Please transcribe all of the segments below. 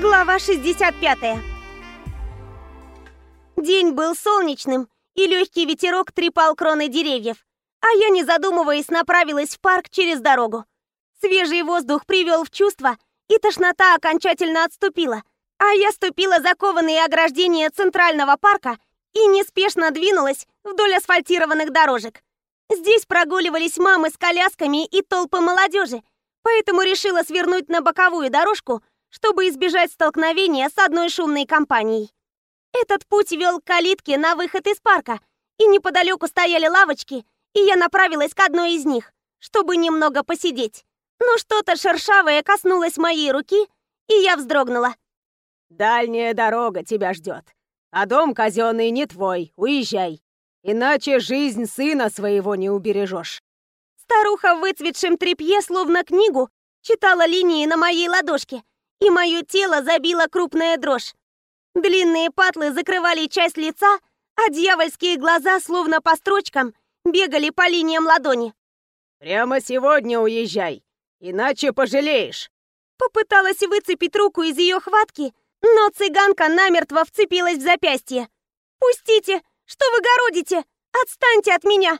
Глава 65 День был солнечным, и легкий ветерок трепал кроны деревьев, а я, не задумываясь, направилась в парк через дорогу. Свежий воздух привел в чувство, и тошнота окончательно отступила, а я ступила за кованые ограждения центрального парка и неспешно двинулась вдоль асфальтированных дорожек. Здесь прогуливались мамы с колясками и толпы молодежи, поэтому решила свернуть на боковую дорожку, чтобы избежать столкновения с одной шумной компанией. Этот путь вел к калитке на выход из парка, и неподалеку стояли лавочки, и я направилась к одной из них, чтобы немного посидеть. Но что-то шершавое коснулось моей руки, и я вздрогнула. «Дальняя дорога тебя ждет, а дом казенный не твой, уезжай, иначе жизнь сына своего не убережешь». Старуха в выцветшем тряпье, словно книгу, читала линии на моей ладошке, и мое тело забило крупная дрожь. Длинные патлы закрывали часть лица, а дьявольские глаза, словно по строчкам, бегали по линиям ладони. «Прямо сегодня уезжай, иначе пожалеешь!» Попыталась выцепить руку из ее хватки, но цыганка намертво вцепилась в запястье. «Пустите! Что вы городите? Отстаньте от меня!»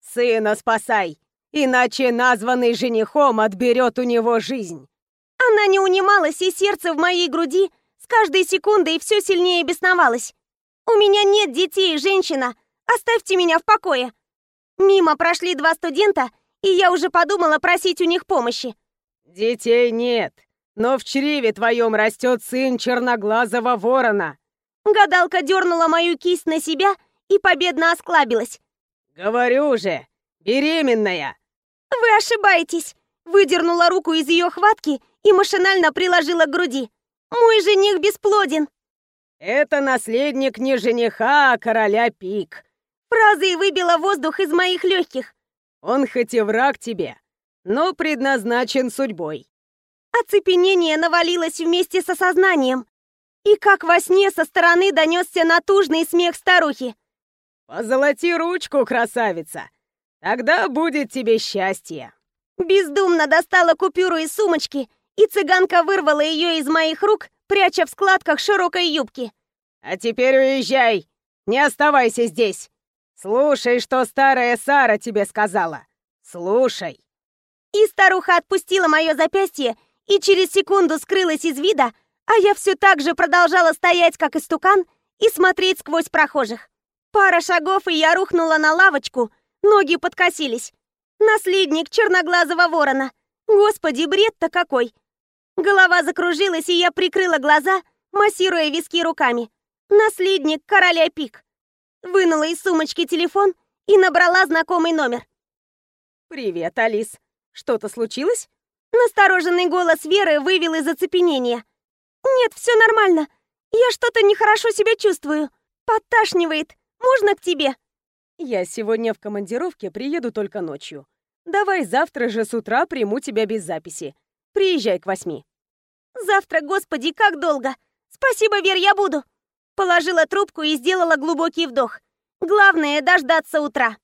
«Сына спасай, иначе названный женихом отберет у него жизнь!» Она не унималась, и сердце в моей груди с каждой секундой все сильнее бесновалось. «У меня нет детей, женщина! Оставьте меня в покое!» Мимо прошли два студента, и я уже подумала просить у них помощи. «Детей нет, но в чреве твоем растет сын черноглазого ворона!» Гадалка дернула мою кисть на себя и победно осклабилась. «Говорю же, беременная!» «Вы ошибаетесь!» Выдернула руку из ее хватки и машинально приложила к груди. «Мой жених бесплоден!» «Это наследник не жениха, а короля Пик!» Фраза и выбила воздух из моих легких. «Он хоть и враг тебе, но предназначен судьбой!» Оцепенение навалилось вместе с осознанием. И как во сне со стороны донесся натужный смех старухи. «Позолоти ручку, красавица! Тогда будет тебе счастье!» Бездумно достала купюру из сумочки, и цыганка вырвала ее из моих рук, пряча в складках широкой юбки. «А теперь уезжай! Не оставайся здесь! Слушай, что старая Сара тебе сказала! Слушай!» И старуха отпустила мое запястье и через секунду скрылась из вида, а я все так же продолжала стоять, как истукан, и смотреть сквозь прохожих. Пара шагов, и я рухнула на лавочку, ноги подкосились. Наследник черноглазого ворона. Господи, бред-то какой! Голова закружилась, и я прикрыла глаза, массируя виски руками. Наследник короля пик. Вынула из сумочки телефон и набрала знакомый номер. «Привет, Алис. Что-то случилось?» Настороженный голос Веры вывел из оцепенения. «Нет, все нормально. Я что-то нехорошо себя чувствую. Подташнивает. Можно к тебе?» «Я сегодня в командировке, приеду только ночью. Давай завтра же с утра приму тебя без записи. Приезжай к восьми». «Завтра, господи, как долго! Спасибо, Вер, я буду!» Положила трубку и сделала глубокий вдох. Главное — дождаться утра.